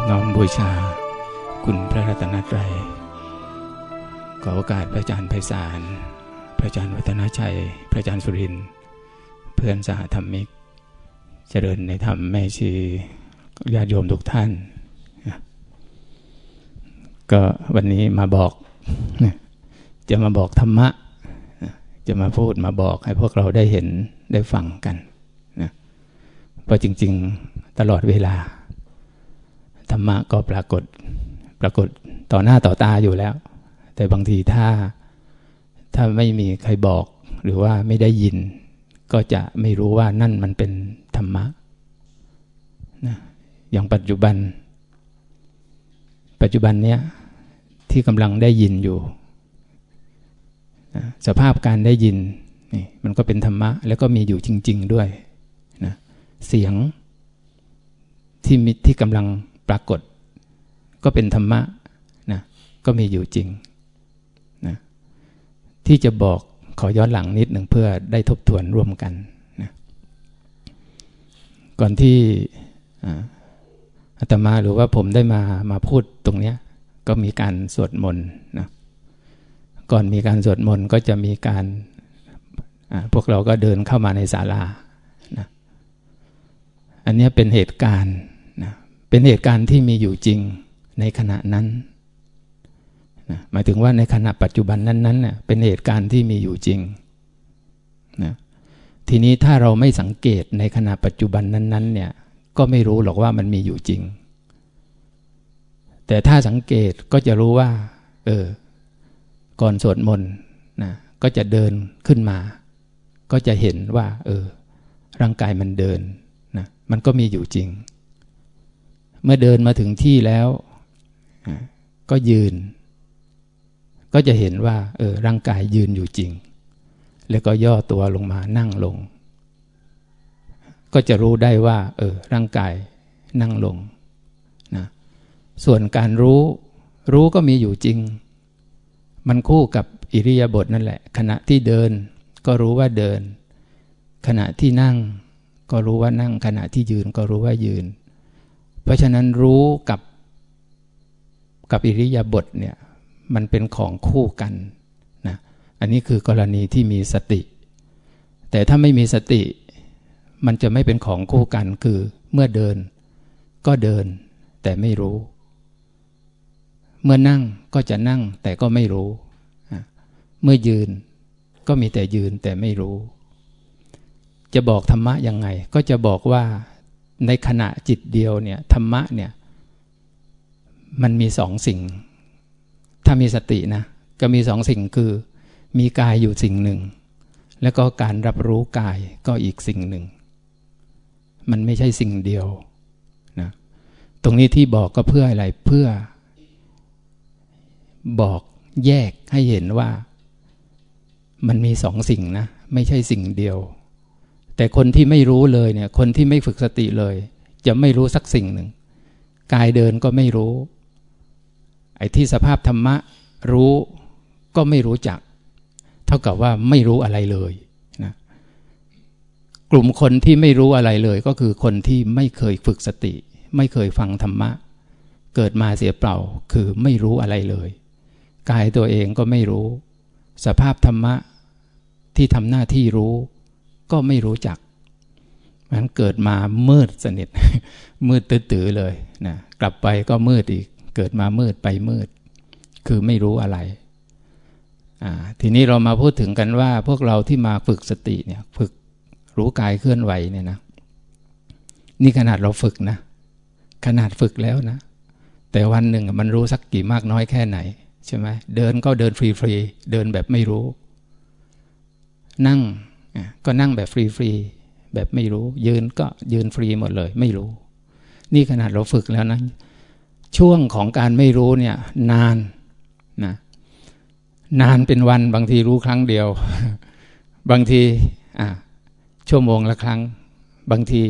อนอบน้อมบูชา คุณพระรัตนตรัยขอโอกาสพระอาจารย์ไพศาล พระอาจารย์วัฒนชัย พระอาจารย์สุริน เพื่อนสหธรรมิก เจริญในธรรมแม่ชีญาติโยมทุกท่าน ก็วันนี้มาบอก จะมาบอกธรรมะ จะมาพูดมาบอกให้พวกเราได้เห็นได้ฟังกันนะเพราะจริง ๆ ตลอดเวลา ธรรมะก็ปรากฏปรากฏต่อหน้าต่อตาอยู่แล้ว แต่บางทีถ้าถ้าไม่มีใครบอกหรือว่าไม่ได้ยิน ก็จะไม่รู้ว่านั่นมันเป็นธรรมะนะอย่างปัจจุบัน ปัจจุบันเนี้ยที่กำลังได้ยินอยู่นะสภาพการได้ยินนี่มันก็เป็นธรรมะ แล้วก็มีอยู่จริง ๆด้วยนะเสียงที่มีที่กำลัง ปรากฏ ก็เป็นธรรมะนะก็มีอยู่จริงนะที่จะบอกขอย้อนหลังนิดหนึ่งเพื่อได้ทบทวนร่วมกันนะก่อนที่อาตมาหรือว่าผมได้มามาพูดตรงเนี้ยก็มีการสวดมนต์นะก่อนมีการสวดมนต์ก็จะมีการพวกเราก็เดินเข้ามาในศาลานะอันนี้เป็นเหตุการณ์ เป็นเหตุการณ์ที่มีอยู่จริงในขณะนั้นนะหมายถึงว่าในขณะปัจจุบันนั้นๆเน่ยเป็นเหตุการณ์ที่มีอยู่จริงนะทีนี้ถ้าเราไม่สังเกตในขณะปัจจุบันนั้นๆ เนี่ยก็ไม่รู้หรอกว่ามันมีอยู่จริง แต่ถ้าสังเกตก็จะรู้ว่า เออ ก่อนสวดมนต์นะก็จะเดินขึ้นมา ก็จะเห็นว่า เออ ร่างกายมันเดินนะมันก็มีอยู่จริง เมื่อเดินมาถึงที่แล้ว ก็ยืน ก็จะเห็นว่า เออ ร่างกายยืนอยู่จริง แล้วก็ย่อตัวลงมานั่งลง ก็จะรู้ได้ว่า เออ ร่างกายนั่งลงนะส่วนการรู้ รู้ก็มีอยู่จริง มันคู่กับอิริยาบถนั่นแหละ ขณะที่เดิน ก็รู้ว่าเดิน ขณะที่นั่ง ก็รู้ว่านั่ง ขณะที่ยืนก็รู้ว่ายืนเพ ราะฉะนั้นรู้กับกับอิริยาบถเนี่ยมันเป็นของคู่กันนะอันนี้คือกรณีที่มีสติ แต่ถ้าไม่มีสติ มันจะไม่เป็นของคู่กันคือเมื่อเดิน ก็เดิน แต่ไม่รู้ เมื่อนั่งก็จะนั่งแต่ก็ไม่รู้ เมื่อยืนก็มีแต่ยืนแต่ไม่รู้ จะบอกธรรมะยังไง ก็จะบอกว่า ในขณะจิตเดียวเนี่ยธรรมะเนี่ยมันมีสองสิ่ง ถ้ามีสตินะก็มีสองสิ่งคือ มีกายอยู่สิ่งหนึ่ง แล้วก็การรับรู้กายก็อีกสิ่งหนึ่ง มันไม่ใช่สิ่งเดียวนะตรงนี้ที่บอกก็เพื่ออะไรเพื่อ บอกแยกให้เห็นว่า มันมีสองสิ่งนะ ไม่ใช่สิ่งเดียว แต่คนที่ไม่รู้เลยเนี่ย คนที่ไม่ฝึกสติเลย จะไม่รู้สักสิ่งหนึ่งกายเดินก็ไม่รู้ ไอ้ที่สภาพธรรมะรู้ก็ไม่รู้จัก เท่ากับว่าไม่รู้อะไรเลยนะกลุ่มคนที่ไม่รู้อะไรเลย ก็คือคนที่ไม่เคยฝึกสติ ไม่เคยฟังธรรมะ เกิดมาเสียเปล่าคือไม่รู้อะไรเลย กายตัวเองก็ไม่รู้ สภาพธรรมะที่ทำหน้าที่รู้ ก็ไม่รู้จักมันเกิดมามืดสนิท มืดตื้อๆเลยนะกลับไปก็มืดอีก เกิดมามืดไปมืด คือไม่รู้อะไรทีนี้เรามาพูดถึงกันว่าพวกเราที่มาฝึกสติเนี่ย ฝึกรู้กายเคลื่อนไหวเนี่ยนะ นี่ขนาดเราฝึกนะ ขนาดฝึกแล้วนะ แต่วันหนึ่งมันรู้สักกี่มากน้อยแค่ไหน ใช่ไหมเดินก็เดินฟรีๆเดินแบบไม่รู้ นั่ง ก็นั่งแบบฟรีๆแบบไม่รู้ ยืนก็ยืนฟรีหมดเลย ไม่รู้ นี่ขนาดเราฝึกแล้วนะช่วงของการไม่รู้เนี่ย นานนะนานเป็นวันบางทีรู้ครั้งเดียว บางทีอะชั่วโมงละครั้ง บางที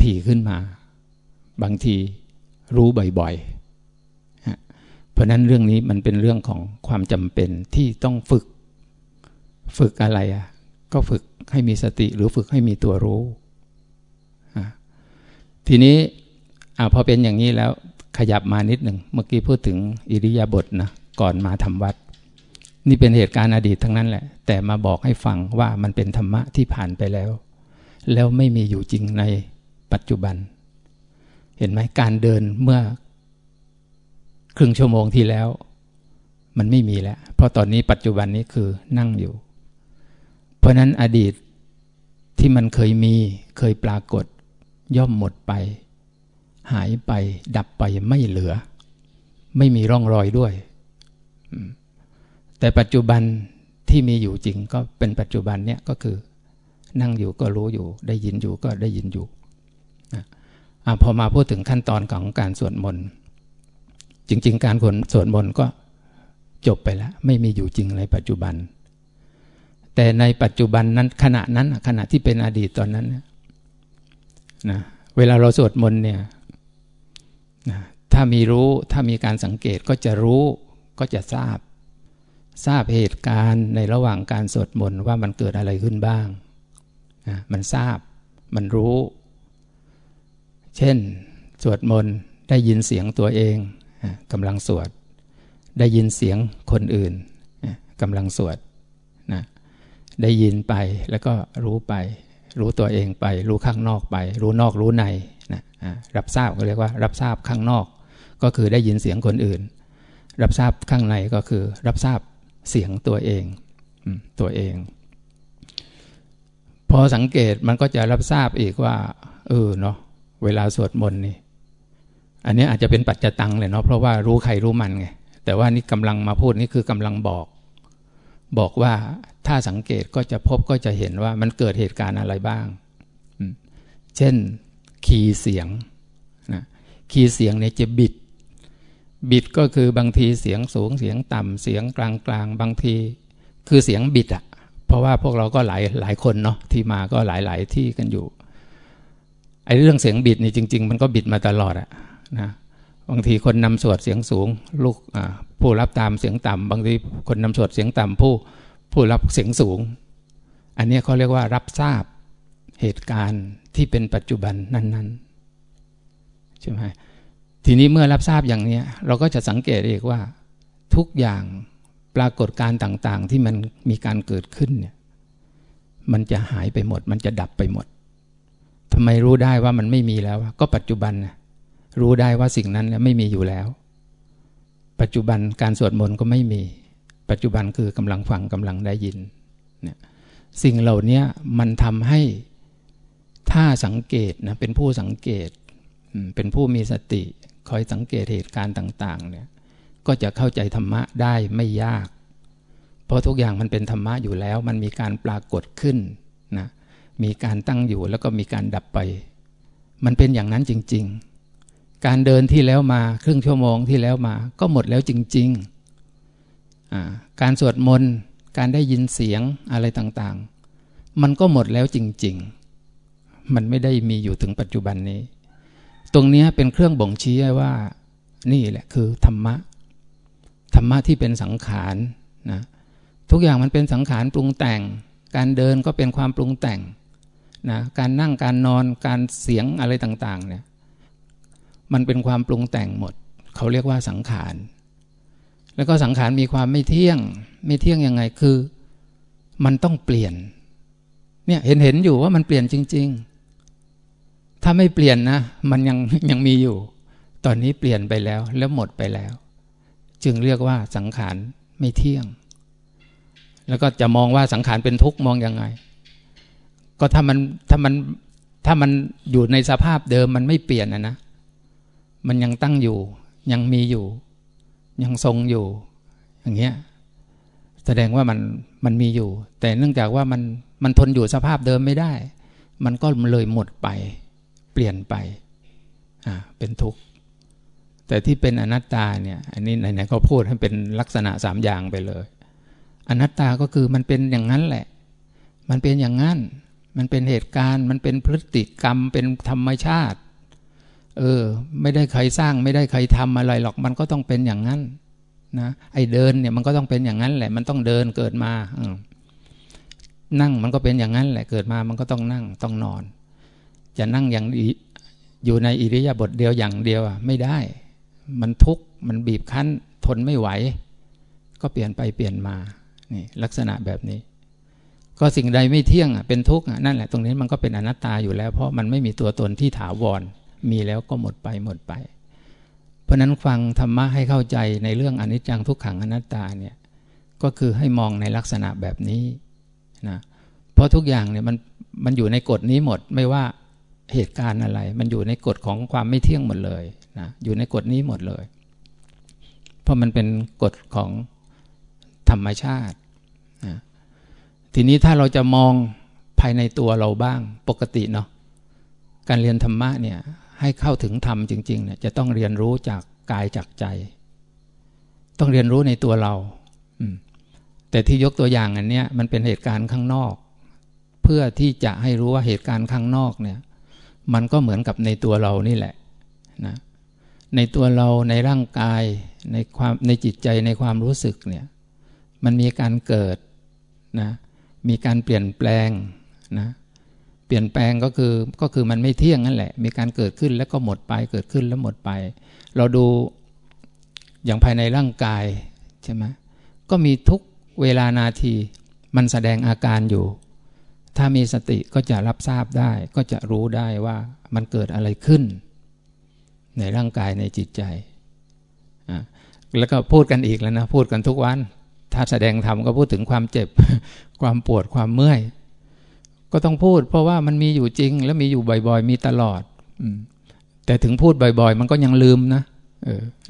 ถี่ขึ้นมา บางทีรู้บ่อยๆ เพราะนั้นเรื่องนี้มันเป็นเรื่องของความจำเป็นที่ต้องฝึก ฝึกอะไรอะ ก็ฝึกให้มีสติหรือฝึกให้มีตัวรู้ ทีนี้อพอเป็นอย่างนี้แล้วขยับมานิดหนึ่งเมื่อกี้พูดถึงอิริยาบถนะก่อนมาทำวัด นี่เป็นเหตุการณ์อดีตทั้งนั้นแหละ แต่มาบอกให้ฟังว่ามันเป็นธรรมะที่ผ่านไปแล้ว แล้วไม่มีอยู่จริงในปัจจุบัน เห็นไหมการเดินเมื่อครึ่งชั่วโมงที่แล้ว มันไม่มีแล้ว เพราะตอนนี้ปัจจุบันนี้คือนั่งอยู่ เพราะนั้นอดีตที่มันเคยมีเคยปรากฏ ย่อมหมดไป หายไป ดับไปไม่เหลือ ไม่มีร่องรอยด้วย แต่ปัจจุบันที่มีอยู่จริงก็เป็นปัจจุบันเนี่ยก็คือ นั่งอยู่ก็รู้อยู่ ได้ยินอยู่ก็ได้ยินอยู่อพอมาพูดถึงขั้นตอนของการสวดมนต์จริง ๆ การสวดมนต์ก็จบไปแล้ว ไม่มีอยู่จริงในปัจจุบัน แต่ในปัจจุบันนั้นขณะนั้นขณะที่เป็นอดีตตอนนั้นนะเวลาเราสวดมนต์เนี่ยนะถ้ามีรู้ถ้ามีการสังเกตก็จะรู้ก็จะทราบ ทราบเหตุการณ์ในระหว่างการสวดมนต์ว่ามันเกิดอะไรขึ้นบ้างนะมันทราบมันรู้ เช่น สวดมนต์ได้ยินเสียงตัวเองกำลังสวด ได้ยินเสียงคนอื่นกำลังสวดนะ ได้ยินไปแล้วก็รู้ไป รู้ตัวเองไป รู้ข้างนอกไป รู้นอกรู้ในนะรับทราบก็เรียกว่า รับทราบข้างนอก ก็คือได้ยินเสียงคนอื่น รับทราบข้างในก็คือ รับทราบเสียงตัวเองตัวเอง พอสังเกตมันก็จะรับทราบอีกว่าเออเนาะเวลาสวดมนต์นี่ อันนี้อาจจะเป็นปัจจตังเลยเนาะเพราะว่ารู้ใครรู้มันไงแต่ว่านี่กำลังมาพูดนี่คือกำลังบอก บอกว่าถ้าสังเกตก็จะพบก็จะเห็นว่ามันเกิดเหตุการณ์อะไรบ้าง เช่นคีย์เสียงนะคีย์เสียงเนี่ยจะบิด บิดก็คือบางทีเสียงสูงเสียงต่ำเสียงกลางกลางบางที คือเสียงบิดอะเพราะว่าพวกเราก็หลายหลายคนเนาะที่มาก็หลายหลายที่กันอยู่ไอ้เรื่องเสียงบิดนี่จริง ๆ มันก็บิดมาตลอดอะนะ บางทีคนนำสวดเสียงสูง ลูกผู้รับตามเสียงต่ำบางทีคนนำสวดเสียงต่ำผู้ผู้รับเสียงสูง อันนี้เขาเรียกว่ารับทราบเหตุการณ์ที่เป็นปัจจุบันนั้นๆใช่ไหมทีนี้เมื่อรับทราบอย่างนี้เราก็จะสังเกตเองว่าทุกอย่างปรากฏการต่างๆ ที่มันมีการเกิดขึ้นเนี่ยมันจะหายไปหมด มันจะดับไปหมดทำไมรู้ได้ว่ามันไม่มีแล้ว ก็ปัจจุบันนะ รู้ได้ว่าสิ่งนั้นไม่มีอยู่แล้ว ปัจจุบันการสวดมนต์ก็ไม่มี ปัจจุบันคือกำลังฟังกำลังได้ยินเนี่ยสิ่งเหล่านี้มันทำให้ถ้าสังเกตนะเป็นผู้สังเกตเป็นผู้มีสติคอยสังเกตเหตุการณ์ต่างๆเนี่ยก็จะเข้าใจธรรมะได้ไม่ยาก เพราะทุกอย่างมันเป็นธรรมะอยู่แล้ว มันมีการปรากฏขึ้นนะมีการตั้งอยู่แล้วก็มีการดับไป มันเป็นอย่างนั้นจริง ๆ การเดินที่แล้วมาครึ่งชั่วโมงที่แล้วมา ก็หมดแล้วจริงๆ การสวดมนต์การได้ยินเสียงอะไรต่างๆ มันก็หมดแล้วจริงๆ มันไม่ได้มีอยู่ถึงปัจจุบันนี้ ตรงนี้เป็นเครื่องบ่งชี้ว่า นี่แหละคือธรรมะ ธรรมะที่เป็นสังขารนะทุกอย่างมันเป็นสังขารปรุงแต่ง การเดินก็เป็นความปรุงแต่งนะการนั่งการนอนการเสียงอะไรต่างๆเนี่ย มันเป็นความปรุงแต่งหมด เขาเรียกว่าสังขารแล้วก็สังขารมีความไม่เที่ยง ไม่เที่ยงยังไงคือ มันต้องเปลี่ยน เนี่ยเห็นเห็นอยู่ว่ามันเปลี่ยนจริง ๆ ถ้าไม่เปลี่ยนนะ มันยังยังมีอยู่ ตอนนี้เปลี่ยนไปแล้ว แล้วหมดไปแล้ว จึงเรียกว่าสังขารไม่เที่ยง แล้วก็จะมองว่าสังขารเป็นทุกข์มองยังไง ก็ถ้ามันถ้ามันถ้ามันอยู่ในสภาพเดิมมันไม่เปลี่ยนนะนะ มันยังตั้งอยู่ ยังมีอยู่ ยังทรงอยู่ อย่างเงี้ยแสดงว่ามันมันมีอยู่ แต่เนื่องจากว่ามันมันทนอยู่สภาพเดิมไม่ได้ มันก็เลยหมดไป เปลี่ยนไปอ่าเป็นทุกข์แต่ที่เป็นอนัตตาเนี่ยอันนี้ไหนๆก็พูดให้เป็นลักษณะสามอย่างไปเลย อนัตตาก็คือมันเป็นอย่างนั้นแหละ มันเป็นอย่างนั้น มันเป็นเหตุการณ์ มันเป็นพฤติกรรมเป็นธรรมชาติ เออ ไม่ได้ใครสร้าง ไม่ได้ใครทำอะไรหรอกมันก็ต้องเป็นอย่างนั้นนะไอ้เดินเนี่ยมันก็ต้องเป็นอย่างนั้นแหละ มันต้องเดินเกิดมาอนั่งมันก็เป็นอย่างนั้นแหละเกิดมามันก็ต้องนั่งต้องนอน จะนั่งอย่างอยู่ในอิริยาบถเดียวอย่างเดียวอะไม่ได้ มันทุกข์มันบีบคั้น ทนไม่ไหว ก็เปลี่ยนไปเปลี่ยนมานี่ลักษณะแบบนี้ ก็สิ่งใดไม่เที่ยงอะเป็นทุกข์อะนั่นแหละตรงนี้มันก็เป็นอนัตตาอยู่แล้ว เพราะมันไม่มีตัวตนที่ถาวร มีแล้วก็หมดไปหมดไป เพราะนั้นฟังธรรมะให้เข้าใจในเรื่องอนิจจังทุกขังอนัตตาเนี่ยก็คือให้มองในลักษณะแบบนี้นะเพราะทุกอย่างเนี่ยมันมันอยู่ในกฎนี้หมดไม่ว่าเหตุการณ์อะไร มันอยู่ในกฎของความไม่เที่ยงหมดเลยนะอยู่ในกฎนี้หมดเลย เพราะมันเป็นกฎของธรรมชาตินะทีนี้ถ้าเราจะมองภายในตัวเราบ้างปกติเนาะการเรียนธรรมะเนี่ย ให้เข้าถึงธรรมจริงๆเนี่ยจะต้องเรียนรู้จากกายจากใจ ต้องเรียนรู้ในตัวเราแต่ที่ยกตัวอย่างอันเนี้ยมันเป็นเหตุการณ์ข้างนอก เพื่อที่จะให้รู้ว่าเหตุการณ์ข้างนอกเนี่ย มันก็เหมือนกับในตัวเรานี่แหละนะในตัวเราในร่างกายในความในจิตใจในความรู้สึกเนี่ย มันมีการเกิดนะมีการเปลี่ยนแปลงนะ เปลี่ยนแปลงก็คือก็คือมันไม่เที่ยงนั่นแหละ มีการเกิดขึ้นแล้วก็หมดไปเกิดขึ้นแล้วหมดไป เราดูอย่างภายในร่างกายใช่ไหมก็มีทุกเวลานาทีมันแสดงอาการอยู่ ถ้ามีสติก็จะรับทราบได้ ก็จะรู้ได้ว่ามันเกิดอะไรขึ้น ในร่างกายในจิตใจอ่าแล้วก็พูดกันอีกแล้วนะ พูดกันทุกวัน ถ้าแสดงธรรมก็พูดถึงความเจ็บ ความปวดความเมื่อย ก็ต้องพูด เพราะว่ามันมีอยู่จริง และมีอยู่บ่อยๆ มีตลอดแต่ถึงพูดบ่อย ๆ มันก็ยังลืมนะ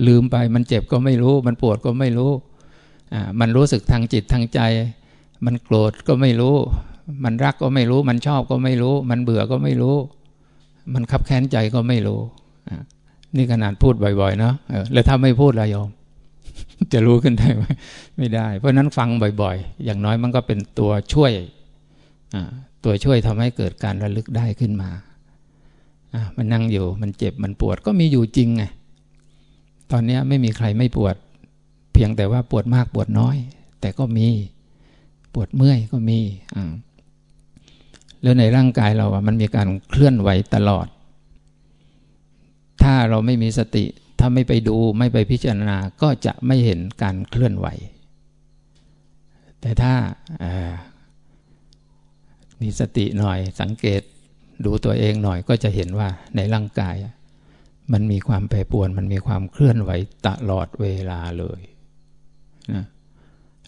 ลืมไปมันเจ็บก็ไม่รู้ มันปวดก็ไม่รู้มันรู้สึกทางจิตทางใจ มันโกรธก็ไม่รู้ มันรักก็ไม่รู้ มันชอบก็ไม่รู้ มันเบื่อก็ไม่รู้ มันขับแค้นใจก็ไม่รู้นี่ขนาดพูดบ่อยๆเนาะแล้วถ้าไม่พูดละยอม จะรู้ขึ้นได้ไหมไม่ได้ เพราะนั้นฟังบ่อย ๆ อย่างน้อยมันก็เป็นตัวช่วย ตัวช่วยทำให้เกิดการระลึกได้ขึ้นมามันนั่งอยู่มันเจ็บมันปวดก็มีอยู่จริงไงตอนนี้ไม่มีใครไม่ปวด เพียงแต่ว่าปวดมากปวดน้อย แต่ก็มีปวดเมื่อยก็มีแล้วในร่างกายเราอะมันมีการเคลื่อนไหวตลอด ถ้าเราไม่มีสติ ถ้าไม่ไปดูไม่ไปพิจารณาก็จะไม่เห็นการเคลื่อนไหว แต่ถ้า มีสติหน่อยสังเกตดูตัวเองหน่อยก็จะเห็นว่าในร่างกาย มันมีความแปรปรวนมันมีความเคลื่อนไหวตลอดเวลาเลยนะ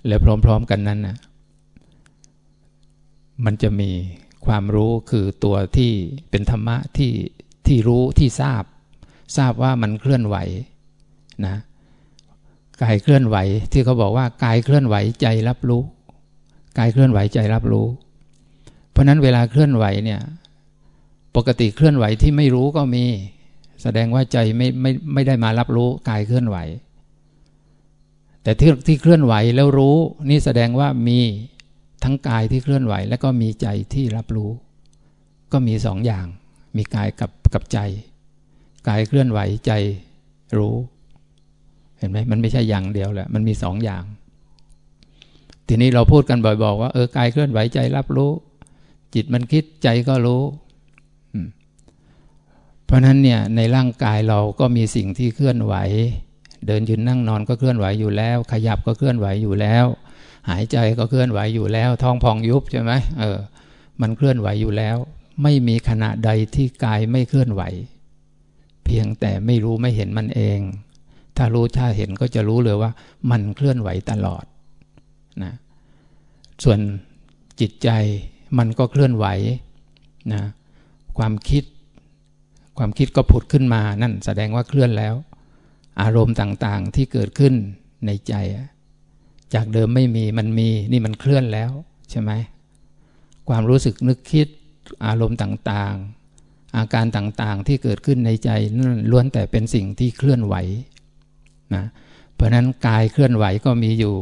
และพร้อมๆกันนั้นนะมันจะมีความรู้คือตัวที่เป็นธรรมะที่ที่รู้ที่ทราบ ทราบว่ามันเคลื่อนไหวนะกายเคลื่อนไหวที่เขาบอกว่ากายเคลื่อนไหวใจรับรู้ กายเคลื่อนไหวใจรับรู้ เพราะนั้นเวลาเคลื่อนไหวเนี่ย ปกติเคลื่อนไหวที่ไม่รู้ก็มี แสดงว่าใจไม่ไม่ไม่ได้มารับรู้กายเคลื่อนไหว แต่ที่ที่เคลื่อนไหวแล้วรู้ นี่แสดงว่ามีทั้งกายที่เคลื่อนไหว แล้วก็มีใจที่รับรู้ ก็มีสองอย่าง มีกายกับกับใจ กายเคลื่อนไหวใจรู้ เห็นไหมมันไม่ใช่อย่างเดียวแหละมันมีสองอย่าง ทีนี้เราพูดกันบ่อยๆว่าเออกายเคลื่อนไหวใจรับรู้ จิตมันคิดใจก็รู้เพราะนั้นเนี่ยในร่างกายเราก็มีสิ่งที่เคลื่อนไหว เดินยืนนั่งนอนก็เคลื่อนไหวอยู่แล้ว ขยับก็เคลื่อนไหวอยู่แล้ว หายใจก็เคลื่อนไหวอยู่แล้ว ท้องพองยุบใช่ไหมเออ มันเคลื่อนไหวอยู่แล้ว ไม่มีขณะใดที่กายไม่เคลื่อนไหว เพียงแต่ไม่รู้ไม่เห็นมันเอง ถ้ารู้ถ้าเห็นก็จะรู้เลยว่า มันเคลื่อนไหวตลอดนะส่วนจิตใจ มันก็เคลื่อนไหวนะความคิด ความคิดก็ผุดขึ้นมานั่นแสดงว่าเคลื่อนแล้ว อารมณ์ต่างๆที่เกิดขึ้นในใจ จากเดิมไม่มีมันมีนี่มันเคลื่อนแล้วใช่ไหมความรู้สึกนึกคิดอารมณ์ต่างๆ อาการต่างๆที่เกิดขึ้นในใจนั่นล้วนแต่เป็นสิ่งที่เคลื่อนไหวนะเพราะนั้นกายเคลื่อนไหวก็มีอยู่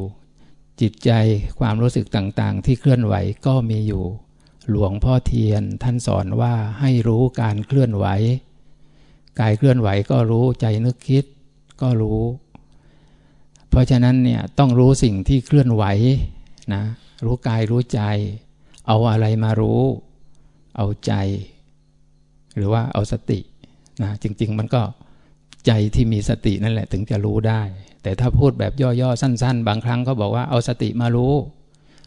จิตใจความรู้สึกต่างๆ ที่เคลื่อนไหวก็มีอยู่ หลวงพ่อเทียนท่านสอนว่าให้รู้การเคลื่อนไหว กายเคลื่อนไหวก็รู้ใจนึกคิดก็รู้ เพราะฉะนั้นเนี่ยต้องรู้สิ่งที่เคลื่อนไหวนะรู้กายรู้ใจ เอาอะไรมารู้ เอาใจ หรือว่าเอาสตินะจริง ๆ มันก็ ใจที่มีสตินั่นแหละถึงจะรู้ได้ แต่ถ้าพูดแบบย่อๆสั้น ๆ บางครั้งก็บอกว่าเอาสติมารู้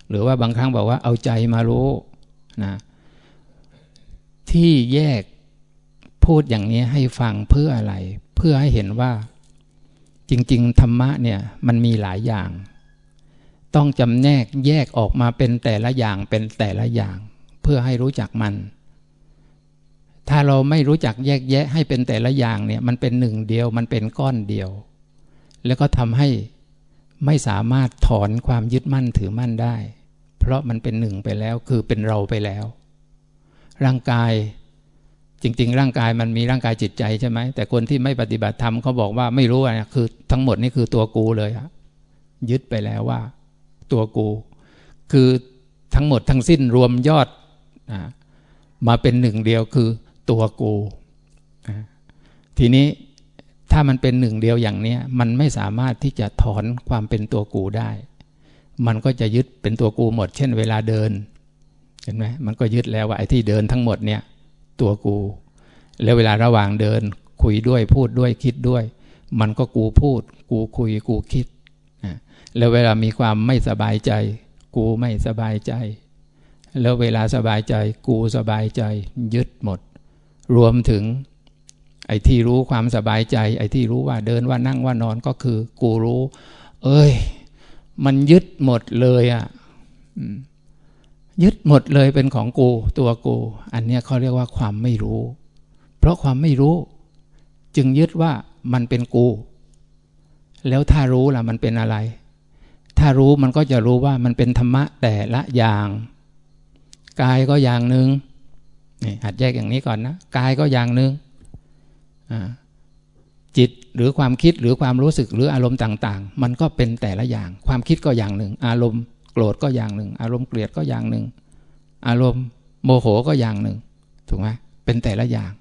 หรือว่าบางครั้งบอกว่าเอาใจมารู้นะที่แยกพูดอย่างนี้ให้ฟังเพื่ออะไร เพื่อให้เห็นว่าจริง ๆ ธรรมะเนี่ยมันมีหลายอย่าง ต้องจำแนกแยกออกมาเป็นแต่ละอย่างเป็นแต่ละอย่าง เพื่อให้รู้จักมัน ถ้าเราไม่รู้จักแยกแยะให้เป็นแต่ละอย่างเนี่ยมันเป็นหนึ่งเดียวมันเป็นก้อนเดียว แล้วก็ทำให้ไม่สามารถถอนความยึดมั่นถือมั่นได้ เพราะมันเป็นหนึ่งไปแล้วคือเป็นเราไปแล้ว ร่างกายจริง ๆ ร่างกายมันมีร่างกายจิตใจใช่ไหมแต่คนที่ไม่ปฏิบัติธรรมเขาบอกว่าไม่รู้อะคือทั้งหมดนี่คือตัวกูเลยอะยึดไปแล้วว่า ตัวกู คือทั้งหมดทั้งสิ้นรวมยอดมาเป็นหนึ่งเดียวคือ ตัวกูทีนี้ถ้ามันเป็นหนึ่งเดียวอย่างนี้มันไม่สามารถที่จะถอนความเป็นตัวกูได้ มันก็จะยึดเป็นตัวกูหมด เช่นเวลาเดิน เห็นไหมมันก็ยึดแล้วว่าไอ้ที่เดินทั้งหมดเนี่ย ตัวกู แล้วเวลาระหว่างเดิน คุยด้วยพูดด้วยคิดด้วย มันก็กูพูด กูคุยกูคิดแล้วเวลามีความไม่สบายใจ กูไม่สบายใจ แล้วเวลาสบายใจ กูสบายใจ ยึดหมด รวมถึงไอ้ที่รู้ความสบายใจ ไอ้ที่รู้ว่าเดินว่านั่งว่านอนก็คือ กูรู้ เอ้ย มันยึดหมดเลยอะ่ะยึดหมดเลยเป็นของกู ตัวกู อันนี้เขาเรียกว่าความไม่รู้ เพราะความไม่รู้ จึงยึดว่ามันเป็นกู แล้วถ้ารู้ล่ะมันเป็นอะไร ถ้ารู้มันก็จะรู้ว่ามันเป็นธรรมะแต่ละอย่าง กายก็อย่างหนึ่ง นี่หัดแยกอย่างนี้ก่อนนะกายก็อย่างหนึ่งจิตหรือความคิดหรือความรู้สึกหรืออารมณ์ต่าง ๆ มันก็เป็นแต่ละอย่าง ความคิดก็อย่างหนึ่ง อารมณ์โกรธก็อย่างหนึ่ง อารมณ์เกลียดก็อย่างหนึ่ง อารมณ์โมโหก็อย่างหนึ่งถูกไหมเป็นแต่ละอย่าง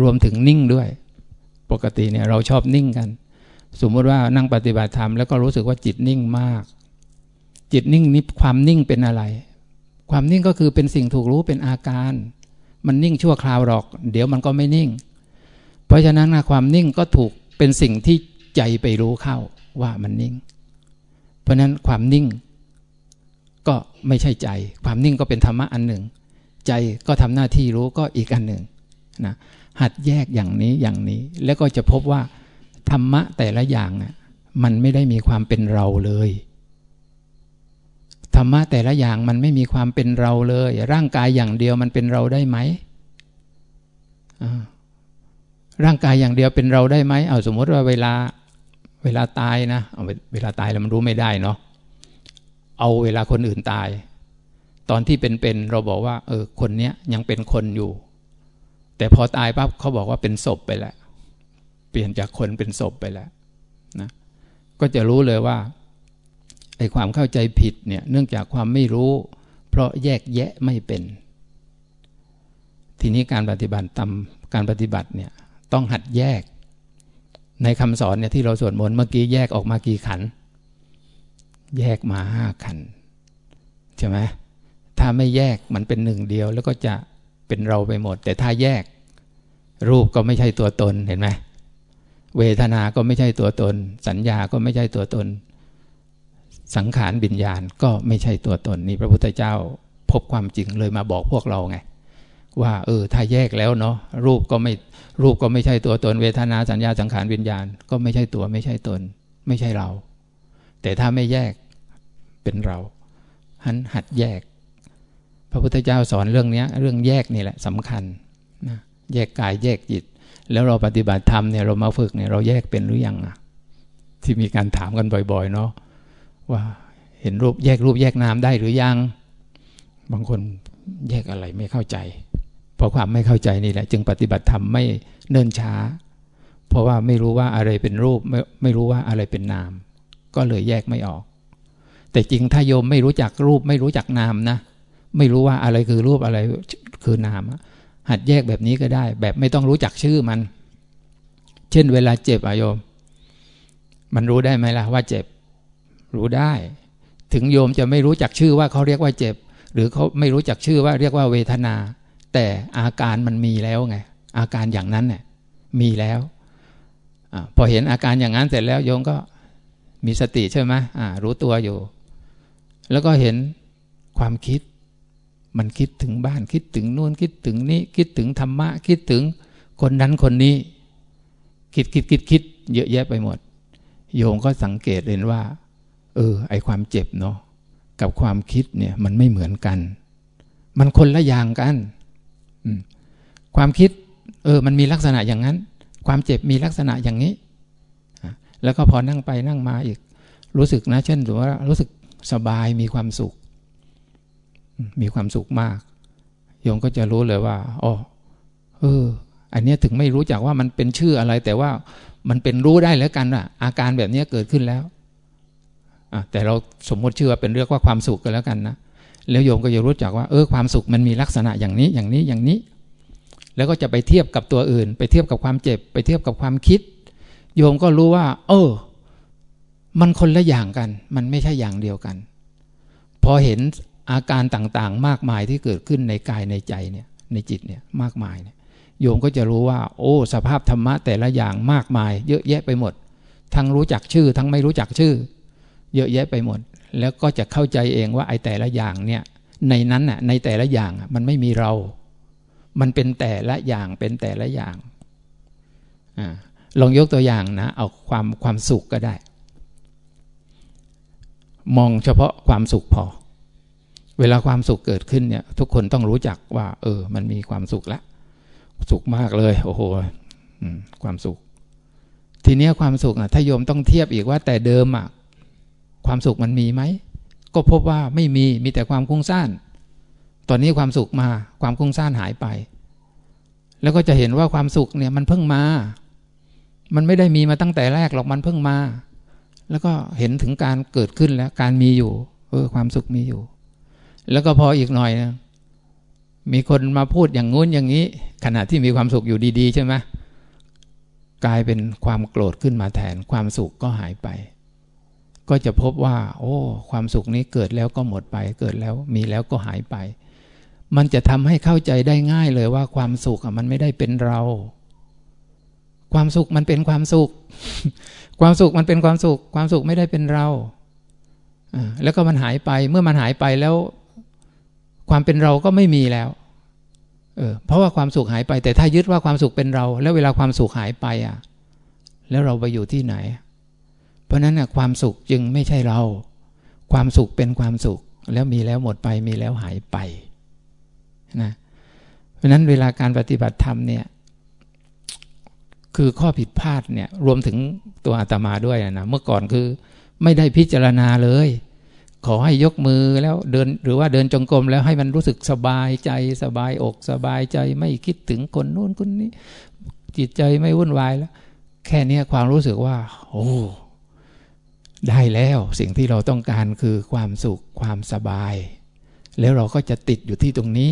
รวมถึงนิ่งด้วย ปกติเนี่ยเราชอบนิ่งกัน สมมติว่านั่งปฏิบัติธรรมแล้วก็รู้สึกว่าจิตนิ่งมาก จิตนิ่งนี้ความนิ่งเป็นอะไร ความนิ่งก็คือเป็นสิ่งถูกรู้เป็นอาการ มันนิ่งชั่วคราวหรอก เดี๋ยวมันก็ไม่นิ่ง เพราะฉะนั้นความนิ่งก็ถูกเป็นสิ่งที่ใจไปรู้เข้าว่ามันนิ่ง เพราะนั้นความนิ่งก็ไม่ใช่ใจ ความนิ่งก็เป็นธรรมะอันหนึ่ง ใจก็ทำหน้าที่รู้ก็อีกอันหนึ่งนะหัดแยกอย่างนี้อย่างนี้ แล้วก็จะพบว่าธรรมะแต่ละอย่างมันไม่ได้มีความเป็นเราเลย รรมะแต่ละอย่างมันไม่มีความเป็นเราเลย ร่างกายอย่างเดียวมันเป็นเราได้ไหมร่างกายอย่างเดียวเป็นเราได้ไหมเอาสมมติว่าเวลาเวลาตายนะเอาเวลาตายแล้วมันรู้ไม่ได้เนาะเอาเวลาคนอื่นตาย ตอนที่เป็นๆเเราบอกว่า เออ คนเนี้ยยังเป็นคนอยู่ แต่พอตายปั๊บเขาบอกว่าเป็นศพไปแล้ว เปลี่ยนจากคนเป็นศพไปแล้วนะก็จะรู้เลยว่า ไอความเข้าใจผิดเนี่ยเนื่องจากความไม่รู้ เพราะแยกแยะไม่เป็น ทีนี้การปฏิบัติตามการปฏิบัติเนี่ยต้องหัดแยก ในคำสอนเนี่ยที่เราสวดมนต์เมื่อกี้แยกออกมากี่ขัน แยกมาห้าขันใช่ไหมถ้าไม่แยกมันเป็นหนึ่งเดียว แล้วก็จะเป็นเราไปหมด แต่ถ้าแยก รูปก็ไม่ใช่ตัวตนเห็นไหมเวทนา ก็ไม่ใช่ตัวตน สัญญาก็ไม่ใช่ตัวตน สังขารบิญญาณก็ไม่ใช่ตัวตนนี่พระพุทธเจ้าพบความจริงเลยมาบอกพวกเราไง ว่าเออถ้าแยกแล้วเนาะรูปก็ไม่รูปก็ไม่ใช่ตัวตนเวทนาสัญญาสังขารวิญญาณ ก็ไม่ใช่ตัวไม่ใช่ตน ไม่ใช่เรา แต่ถ้าไม่แยกเป็นเราหันหัดแยก พระพุทธเจ้าสอนเรื่องนี้เรื่องแยกนี่แหละสำคัญนะแยกกายแยกจิต แล้วเราปฏิบัติธรรมเนี่ยเรามาฝึกเนี่ยเราแยกเป็นหรือยังอะที่มีการถามกันบ่อย ๆ เนาะ ว่าเห็นรูปแยกรูปแยกนามได้หรือยัง บางคนแยกอะไรไม่เข้าใจ เพราะความไม่เข้าใจนี่แหละ จึงปฏิบัติธรรมไม่เนิ่นช้า เพราะว่าไม่รู้ว่าอะไรเป็นรูป ไม่ไม่รู้ว่าอะไรเป็นนาม ก็เลยแยกไม่ออก แต่จริงถ้าโยมไม่รู้จักรูป ไม่รู้จักนามนะ ไม่รู้ว่าอะไรคือรูปอะไรคือนาม หัดแยกแบบนี้ก็ได้ แบบไม่ต้องรู้จักชื่อมัน เช่น เวลาเจ็บอะโยม มันรู้ได้ไหมล่ะว่าเจ็บ รู้ได้ ถึงโยมจะไม่รู้จักชื่อว่าเขาเรียกว่าเจ็บ หรือเขาไม่รู้จักชื่อว่าเรียกว่าเวทนา แต่อาการมันมีแล้วไง อาการอย่างนั้นเนี่ยมีแล้วอพอเห็นอาการอย่างนั้นเสร็จแล้วโยมก็มีสติใช่ไหมรู้ตัวอยู่ แล้วก็เห็นความคิด มันคิดถึงบ้านคิดถึงนู่นคิดถึงนี้ คิดถึงธรรมะ คิดถึงคนนั้นคนนี้ คิดคิดคิดคิดเยอะแยะไปหมด โยมก็สังเกตเห็นว่า เออ ไอความเจ็บเนาะกับความคิดเนี่ยมันไม่เหมือนกัน มันคนละอย่างกันความคิด เออ มันมีลักษณะอย่างนั้น ความเจ็บมีลักษณะอย่างนี้ แล้วก็พอนั่งไปนั่งมาอีก รู้สึกนะ เช่นถือว่ารู้สึกสบายมีความสุข มีความสุขมาก โยมก็จะรู้เลยว่าอ๋อเออ อันนี้ถึงไม่รู้จักว่ามันเป็นชื่ออะไร แต่ว่ามันเป็นรู้ได้แล้วกันว่าอาการแบบนี้เกิดขึ้นแล้ว แต่เราสมมติชื่อว่าเป็นเรื่องว่าความสุขกันแล้วกันนะแล้วโยมก็จะรู้จักว่าเออความสุขมันมีลักษณะอย่างนี้อย่างนี้อย่างนี้ แล้วก็จะไปเทียบกับตัวอื่น ไปเทียบกับความเจ็บ ไปเทียบกับความคิด โยมก็รู้ว่า เออ มันคนละอย่างกัน มันไม่ใช่อย่างเดียวกัน พอเห็นอาการต่างๆ มากมายที่เกิดขึ้นในกายในใจเนี่ย ในจิตเนี่ยมากมายเนี่ยโยมก็จะรู้ว่า โอ้ สภาพธรรมะแต่ละอย่างมากมาย เยอะแยะไปหมด ทั้งรู้จักชื่อ ทั้งไม่รู้จักชื่อ เยอะแยะไปหมด แล้วก็จะเข้าใจเองว่าไอ้แต่ละอย่างเนี่ยในนั้นน่ะในแต่ละอย่างมันไม่มีเรา มันเป็นแต่ละอย่างเป็นแต่ละอย่างอลองยกตัวอย่างนะ เอาความความสุขก็ได้ มองเฉพาะความสุขพอ เวลาความสุขเกิดขึ้นเนี่ย ทุกคนต้องรู้จักว่า เออ มันมีความสุขล้วสุขมากเลย โอ้โหความสุข ทีนี้ความสุขนะถ้าโยมต้องเทียบอีกว่าแต่เดิมอะ ความสุขมันมีไหม ก็พบว่าไม่มีมีแต่ความคุ้งซ่าน ตอนนี้ความสุขมาความคุ้งซ่านหายไป แล้วก็จะเห็นว่าความสุขเนี่ยมันเพิ่งมา มันไม่ได้มีมาตั้งแต่แรกหรอกมันเพิ่งมา แล้วก็เห็นถึงการเกิดขึ้นแล้วการมีอยู่เออความสุขมีอยู่ แล้วก็พออีกหน่อยนะมีคนมาพูดอย่างงู้นอย่างนี้ ขณะที่มีความสุขอยู่ดี ๆ ใช่ไหมกลายเป็นความโกรธขึ้นมาแทนความสุขก็หายไป ก็จะพบว่า โอ้ ความสุขนี้เกิดแล้วก็หมดไป เกิดแล้วมีแล้วก็หายไป มันจะทำให้เข้าใจได้ง่ายเลยว่าความสุขมันไม่ได้เป็นเรา ความสุขมันเป็นความสุข ความสุขมันเป็นความสุข ความสุขไม่ได้เป็นเราแล้วก็มันหายไปเมื่อมันหายไปแล้ว ความเป็นเราก็ไม่มีแล้วเออเพราะว่าความสุขหายไป แต่ถ้ายึดว่าความสุขเป็นเรา แล้วเวลาความสุขหายไปอะ แล้วเราไปอยู่ที่ไหน เพราะนั้นน่ะความสุขจึงไม่ใช่เรา ความสุขเป็นความสุข แล้วมีแล้วหมดไปมีแล้วหายไปนะเพราะนั้นเวลาการปฏิบัติธรรมเนี่ยคือข้อผิดพลาดเนี่ยรวมถึงตัวอาตมาด้วยนะเมื่อก่อนคือไม่ได้พิจารณาเลย ขอให้ยกมือแล้วเดินหรือว่าเดินจงกรมแล้วให้มันรู้สึกสบายใจสบายอกสบายใจไม่คิดถึงคนนู้นคนนี้ จิตใจไม่วุ่นวายแล้ว แค่นี้ความรู้สึกว่า โอ้ ได้แล้วสิ่งที่เราต้องการคือความสุขความสบาย แล้วเราก็จะติดอยู่ที่ตรงนี้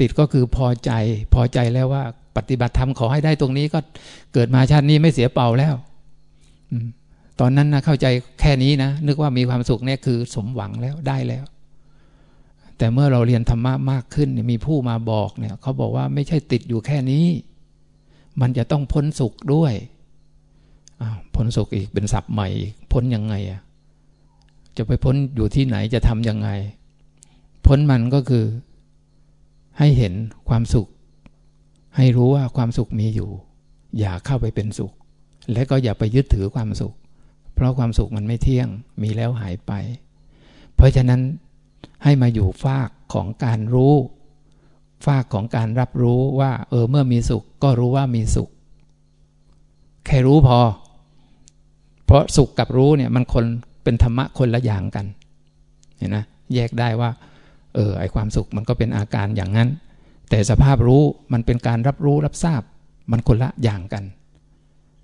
ติดก็คือพอใจพอใจแล้วว่า ปฏิบัติธรรมขอให้ได้ตรงนี้ก็เกิดมาชาตินี้ไม่เสียเปล่าแล้วตอนนั้นนะเข้าใจแค่นี้นะ นึกว่ามีความสุขเนี่ยคือสมหวังแล้วได้แล้ว แต่เมื่อเราเรียนธรรมะมากขึ้นมีผู้มาบอกเนี่ยเขาบอกว่าไม่ใช่ติดอยู่แค่นี้ มันจะต้องพ้นสุขด้วย พ้นสุขอีกเป็นศัพท์ใหม่อีกพ้นยังไงอะจะไปพ้นอยู่ที่ไหนจะทำยังไง พ้นมันก็คือ ให้เห็นความสุข ให้รู้ว่าความสุขมีอยู่ อย่าเข้าไปเป็นสุข และก็อย่าไปยึดถือความสุข เพราะความสุขมันไม่เที่ยงมีแล้วหายไป เพราะฉะนั้นให้มาอยู่ฝากของการรู้ฝากของการรับรู้ว่า เออเมื่อมีสุข ก็รู้ว่ามีสุข แค่รู้พอ ราะสุขกับรู้เนี่ยมันคนเป็นธรรมะคนละอย่างกัน เห็นนะแยกได้ว่า เออไอความสุขมันก็เป็นอาการอย่างนั้น แต่สภาพรู้มันเป็นการรับรู้รับทราบ มันคนละอย่างกัน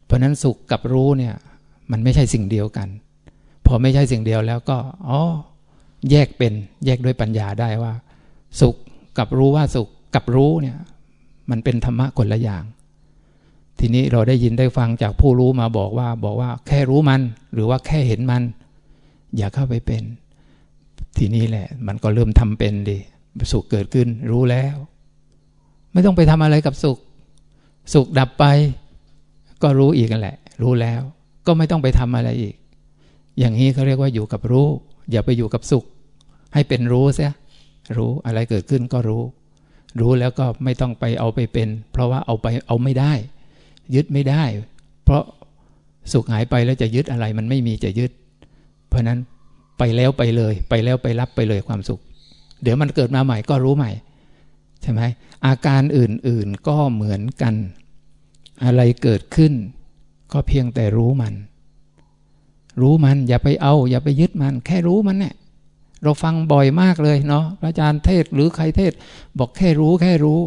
เพราะนั้นสุขกับรู้เนี่ย มันไม่ใช่สิ่งเดียวกัน พอไม่ใช่สิ่งเดียวแล้วก็อ๋อแยกเป็นแยกด้วยปัญญาได้ว่า สุขกับรู้ว่าสุขกับรู้เนี่ย มันเป็นธรรมะคนละอย่าง ทีนี้เราได้ยินได้ฟังจากผู้รู้มาบอกว่า บอกว่าแค่รู้มัน หรือว่าแค่เห็นมัน อย่าเข้าไปเป็น ทีนี้แหละ มันก็เริ่มทำเป็นดิสุขเกิดขึ้น รู้แล้ว ไม่ต้องไปทำอะไรกับสุข สุขดับไป ก็รู้อีกกันแหละ รู้แล้ว ก็ไม่ต้องไปทำอะไรอีก อย่างนี้เขาเรียกว่าอยู่กับรู้ อย่าไปอยู่กับสุข ให้เป็นรู้เสียรู้อะไรเกิดขึ้นก็รู้ รู้แล้วก็ไม่ต้องไปเอาไปเป็น เพราะว่าเอาไปเอาไม่ได้ ยึดไม่ได้ เพราะสุขหายไปแล้วจะยึดอะไรมันไม่มีจะยึด เพราะนั้นไปแล้วไปเลย ไปแล้วไปรับไปเลยความสุข เดี๋ยวมันเกิดมาใหม่ก็รู้ใหม่ ใช่ไหมอาการอื่นๆก็เหมือนกัน อะไรเกิดขึ้น ก็เพียงแต่รู้มัน รู้มันอย่าไปเอา อย่าไปยึดมัน แค่รู้มันเนี่ยเราฟังบ่อยมากเลยเนาะพระอาจารย์เทศหรือใครเทศบอกแค่รู้แค่รู้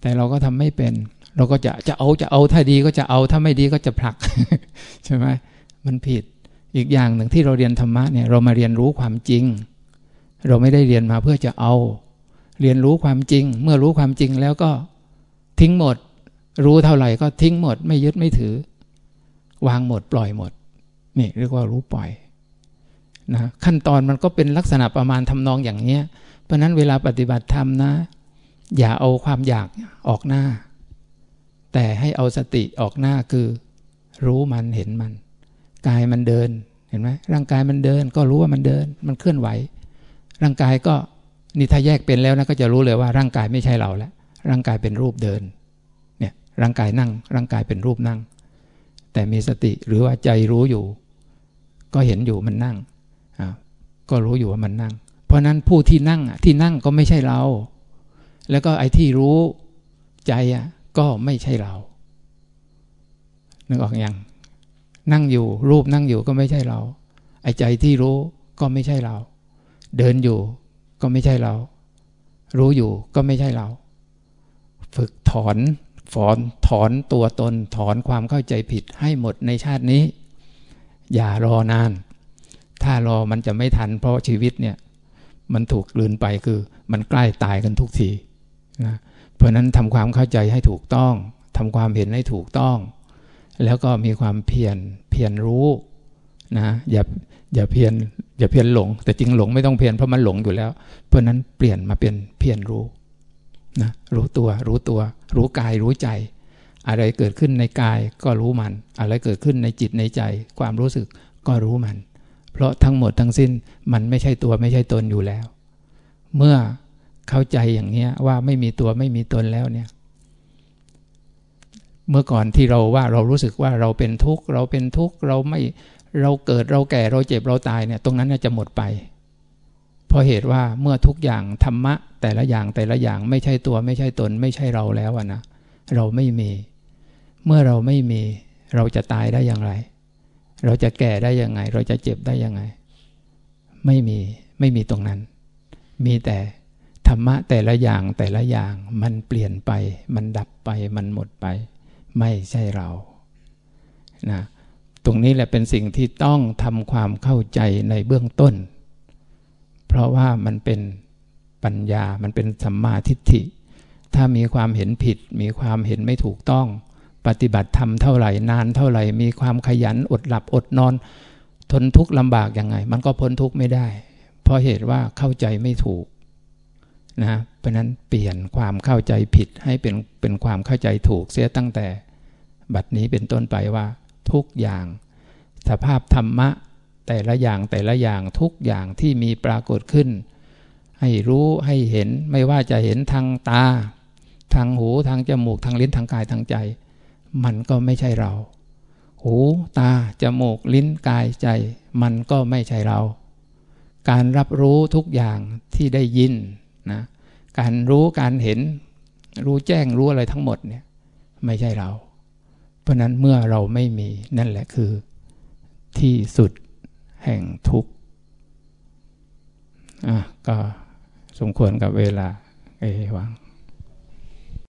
แต่เราก็ทำไม่เป็น เราก็จะจะเอาจะเอาถ้าดีก็จะเอาถ้าไม่ดีก็จะผลักใช่ไหมมันผิดอีกอย่างหนึ่งที่เราเรียนธรรมะเนี่ยเรามาเรียนรู้ความจริง เราไม่ได้เรียนมาเพื่อจะเอา เรียนรู้ความจริง เมื่อรู้ความจริงแล้วก็ทิ้งหมด รู้เท่าไหร่ก็ทิ้งหมด ไม่ยึดไม่ถือ วางหมดปล่อยหมด นี่เรียกว่ารู้ปล่อยนะขั้นตอนมันก็เป็นลักษณะประมาณทำนองอย่างเนี้ยเพราะนั้นเวลาปฏิบัติธรรมนะ อย่าเอาความอยากออกหน้า แต่ให้เอาสติออกหน้าคือ รู้มันเห็นมัน กายมันเดินเห็นไหมร่างกายมันเดิน ก็รู้ว่ามันเดิน มันเคลื่อนไหว ร่างกายก็นี่ถ้าแยกเป็นแล้วนะก็จะรู้เลยว่าร่างกายไม่ใช่เราแล้วร่างกายเป็นรูปเดินเนี่ยร่างกายนั่ง ร่างกายเป็นรูปนั่ง แต่มีสติหรือว่าใจรู้อยู่ ก็เห็นอยู่มันนั่งก็รู้อยู่ว่ามันนั่ง เพราะนั้นผู้ที่นั่งที่นั่งก็ไม่ใช่เรา แล้วก็ไอ้ที่รู้ใจอะ ก็ไม่ใช่เรา นึกออกอยัง นั่งอยู่รูปนั่งอยู่ก็ไม่ใช่เรา ไอ้ใจที่รู้ก็ไม่ใช่เรา เดินอยู่ก็ไม่ใช่เรา รู้อยู่ก็ไม่ใช่เรา ฝึกถอนฝอนถอนตัวตนถอนความเข้าใจผิดให้หมดในชาตินี้ อย่ารอนาน ถ้ารอมันจะไม่ทัน เพราะชีวิตเนี่ย มันถูกลืนไปคือมันใกล้ตายกันทุกทีนะ เพราะนั้นทำความเข้าใจให้ถูกต้องทำความเห็นให้ถูกต้อง แล้วก็มีความเพียรเพียรรู้นะอย่าอย่าเพียรอย่าเพียรหลง แต่จริงหลงไม่ต้องเพียรเพราะมันหลงอยู่แล้ว เพราะนั้นเปลี่ยนมาเป็นเพียรรู้นะรู้ตัวรู้ตัว รู้กายรู้ใจ อะไรเกิดขึ้นในกายก็รู้มัน อะไรเกิดขึ้นในจิตในใจ ความรู้สึกก็รู้มัน เพราะทั้งหมดทั้งสิ้นมันไม่ใช่ตัวไม่ใช่ตนอยู่แล้ว เมื่อ เข้าใจอย่างนี้ว่าไม่มีตัวไม่มีตนแล้วเนี่ย เมื่อก่อนที่เราว่าเรารู้สึกว่าเราเป็นทุกข์เราเป็นทุกข์เราไม่เราเกิดเราแก่เราเจ็บเราตายเนี่ยตรงนั้นจะหมดไป เพราะเหตุว่าเมื่อทุกอย่างธรรมะ แต่ละอย่างแต่ละอย่างไม่ใช่ตัวไม่ใช่ตน ไม่ใช่เราแล้วนะเราไม่มี เมื่อเราไม่มี เราจะตายได้อย่างไร เราจะแก่ได้ยังไง เราจะเจ็บได้ยังไง ไม่มีไม่มีตรงนั้น มีแต่ ธรรมะแต่ละอย่างแต่ละอย่างมันเปลี่ยนไป มันดับไปมันหมดไป ไม่ใช่เรานะตรงนี้แหละเป็นสิ่งที่ต้องทำความเข้าใจในเบื้องต้น เพราะว่ามันเป็นปัญญามันเป็นสัมมาทิฏฐิ ถ้ามีความเห็นผิด มีความเห็นไม่ถูกต้อง ปฏิบัติธรรมเท่าไหร่นานเท่าไหร่ มีความขยันอดหลับอดนอน ทนทุกข์ลำบากยังไง มันก็พ้นทุกข์ไม่ได้ เพราะเหตุว่าเข้าใจไม่ถูก นะเพราะนั้นเปลี่ยนความเข้าใจผิดให้เป็นเป็นความเข้าใจถูกเสียตั้งแต่ บัดนี้เป็นต้นไปว่า ทุกอย่าง สภาพธรรมะ แต่ละอย่างแต่ละอย่างทุกอย่างที่มีปรากฏขึ้น ให้รู้ให้เห็นไม่ว่าจะเห็นทางตา ทางหูทางจมูกทางลิ้นทางกายทางใจ มันก็ไม่ใช่เรา หูตาจมูกลิ้นกายใจ มันก็ไม่ใช่เรา การรับรู้ทุกอย่างที่ได้ยิน นะการรู้การเห็น รู้แจ้งรู้อะไรทั้งหมดเนี่ย ไม่ใช่เรา เพราะนั้นเมื่อเราไม่มีนั่นแหละคือ ที่สุดแห่งทุกข์อะก็สมควรกับเวลา เอวัง